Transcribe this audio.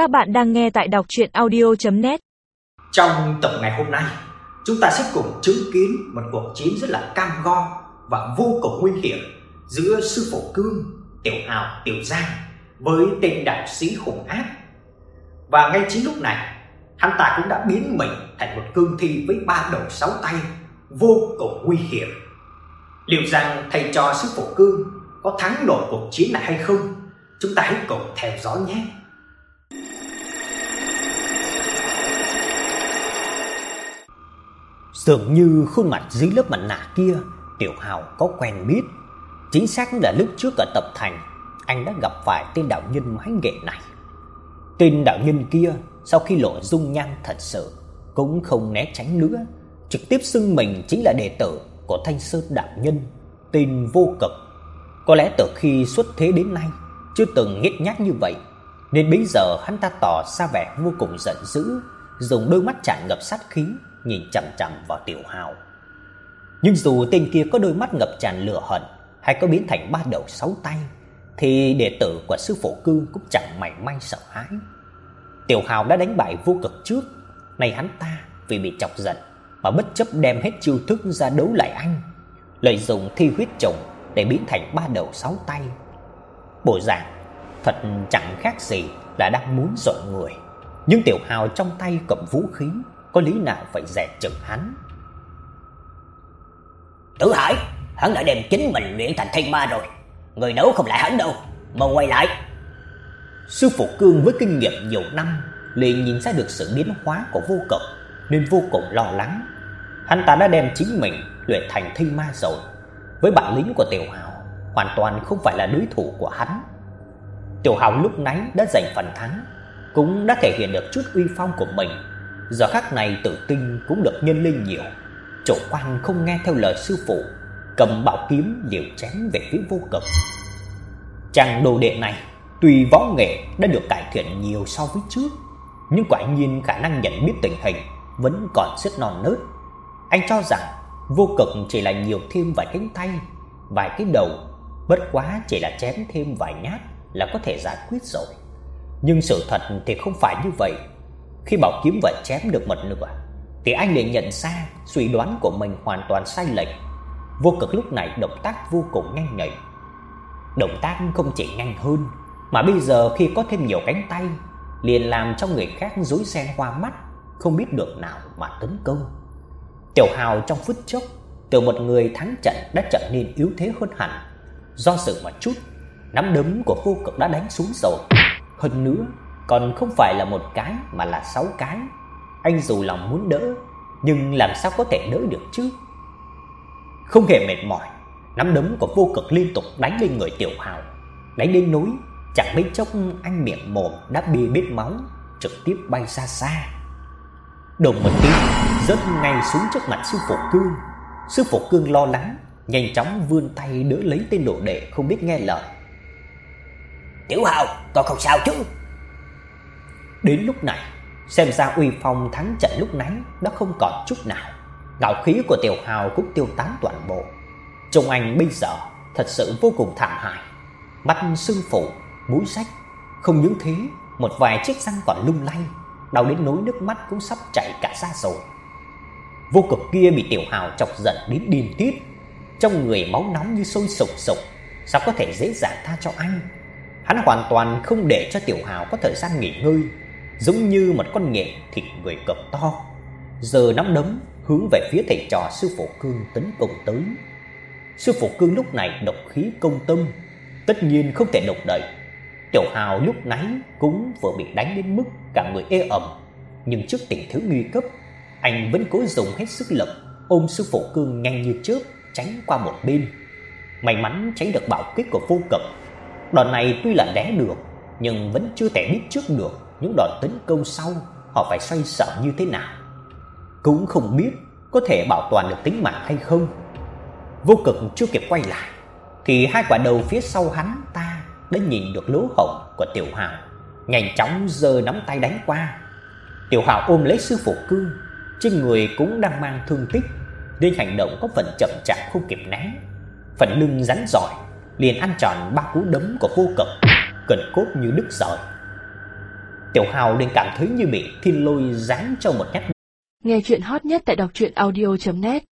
Các bạn đang nghe tại đọc chuyện audio.net Trong tập ngày hôm nay, chúng ta sẽ cùng chứng kiến một cuộc chiến rất là cam go và vô cùng nguy hiểm giữa sư phụ Cương, Tiểu Hào, Tiểu Giang với tên đạo sĩ khủng ác. Và ngay chính lúc này, hắn ta cũng đã biến mình thành một cương thi với ba đầu sáu tay, vô cùng nguy hiểm. Liệu rằng thầy trò sư phụ Cương có thắng nổi cuộc chiến này hay không? Chúng ta hãy cùng theo dõi nhé. Dường như khuôn mặt dưới lớp mặt nạ kia, Tiểu Hào có quen biết. Chính xác là lúc trước ở tập thành, Anh đã gặp phải tên đạo nhân mái nghệ này. Tên đạo nhân kia, Sau khi lộ dung nhan thật sự, Cũng không né tránh nữa. Trực tiếp xưng mình chính là đệ tử Của Thanh Sơn đạo nhân, Tên vô cực. Có lẽ từ khi xuất thế đến nay, Chưa từng nghiệt nhác như vậy, Nên bây giờ hắn ta tỏ ra vẻ vô cùng giận dữ, Dùng đôi mắt tràn ngập sát khí nhìn chằm chằm vào Tiểu Hào. Nhưng dù tên kia có đôi mắt ngập tràn lửa hận hay có biến thành ba đầu sáu tay thì đệ tử của sư phụ Cương cũng chẳng mảy may sợ hãi. Tiểu Hào đã đánh bại vô cực trước, nay hắn ta vì bị chọc giận mà bất chấp đem hết chiêu thức ra đấu lại anh, lợi dụng thi huyết trùng để biến thành ba đầu sáu tay. Bộ dạng thật chẳng khác gì là đang muốn dọa người. Nhưng Tiểu Hào trong tay cầm vũ khí có lý nào phải dè chừng hắn. Tử Hải, hắn đã đem chính mình luyện thành thiên ma rồi, người đấu không lại hắn đâu, mau quay lại. Sư phụ Cương với kinh nghiệm nhiều năm, liền nhìn ra được sự biến hóa của vô cực nên vô cùng lo lắng. Hắn ta đã đem chính mình luyện thành thiên ma rồi, với bản lĩnh của Tiểu Hào, hoàn toàn không phải là đối thủ của hắn. Tiểu Hào lúc nãy đã giành phần thắng, cũng đã thể hiện được chút uy phong của mình Giờ khắc này tự tin cũng được nhân lên nhiều. Chỗ quan không nghe theo lời sư phụ, Cầm bảo kiếm liều chém về phía vô cực. Chàng đồ đệ này, Tuy võ nghệ đã được cải thiện nhiều so với trước, Nhưng quả nhiên khả năng nhận biết tình hình Vẫn còn rất non nớt. Anh cho rằng vô cực chỉ là nhiều thêm vài cánh tay, Vài cái đầu, Bất quá chỉ là chém thêm vài nhát Là có thể giải quyết rồi. Nhưng sự thật thì không phải như vậy khi bảo kiếm vẫn chém được một nửa thì anh liền nhận ra suy đoán của mình hoàn toàn sai lệch. Vô cực lúc này động tác vô cùng nhanh nhạy. Động tác không chỉ nhanh hơn mà bây giờ khi có thêm nhiều cánh tay liền làm cho người khác rối ren hoa mắt, không biết được nào mà tấn công. Tiểu Hào trong phút chốc từ một người thắng trận đã trở nên yếu thế hơn hẳn. Do sự một chút, nắm đấm của vô cực đã đánh xuống rồi. Hơn nữa, còn không phải là một cái mà là sáu cái. Anh dù lòng muốn đỡ, nhưng làm sao có thể đỡ được chứ? Không hề mệt mỏi, nắm đấm của vô cực liên tục đánh lên người Tiểu Hào, đánh đến núi, chẳng mấy chốc anh miệng mồm đã bê bết máu, trực tiếp bay xa xa. Đồng một tiếng rớt ngay xuống trước mặt sư phụ Cương. Sư phụ Cương lo lắng, nhanh chóng vươn tay đỡ lấy tên đồ đệ không biết nghe lời. "Tiểu Hào, con không sao chứ?" Đến lúc này, xem ra uy phong thắng trận lúc nãy đã không còn chút nào. Ngạo khí của Tiểu Hào cũng tiêu tán toàn bộ. Trông anh bây giờ thật sự vô cùng thảm hại. Mắt sưng phù, mũi rách, không những thế, một vài chiếc răng còn lung lay, đau đến nỗi nước mắt cũng sắp chảy cả ra rồi. Vô cực kia bị Tiểu Hào chọc giận đến điên tiết, trong người máu nóng như sôi sục sục, sao có thể dễ dàng tha cho anh? Hắn hoàn toàn không để cho Tiểu Hào có thời gian nghỉ ngơi, giống như một con nghệ thịt người cực to. Giờ nắm đấm hướng về phía thầy trò sư phụ Cương tấn công tới. Sư phụ Cương lúc này độc khí công tâm, tất nhiên không thể độc đậy. Tiểu Hào lúc nãy cũng vừa bị đánh đến mức cả người ê ẩm, nhưng trước tình thế nguy cấp, anh vẫn cố dùng hết sức lực ôm sư phụ Cương nhanh như chớp tránh qua một bên. May mắn tránh được bảo kích của vô cực. Đòn này tuy là né được, nhưng vẫn chưa thể biết trước được những đòn tấn công sau họ phải xoay sở như thế nào. Cũng không biết có thể bảo toàn được tính mạng hay không. Vô cực chưa kịp quay lại thì hai quả đầu phía sau hắn ta đã nhìn được lỗ hổng của Tiểu Hào, nhanh chóng giơ nắm tay đánh qua. Tiểu Hào ôm lấy sư phụ Cương, trên người cũng đang mang thương tích, nên hành động có phần chậm chạp không kịp né. Phần lưng rắn giỏi liền ăn tròn ba cú đấm của vô cực, cần cốt như đứt rời. Tiểu Hào liền cảm thấy như bị thiên lôi giáng cho một nhát. Nghe chuyện hot nhất tại đọc truyện audio net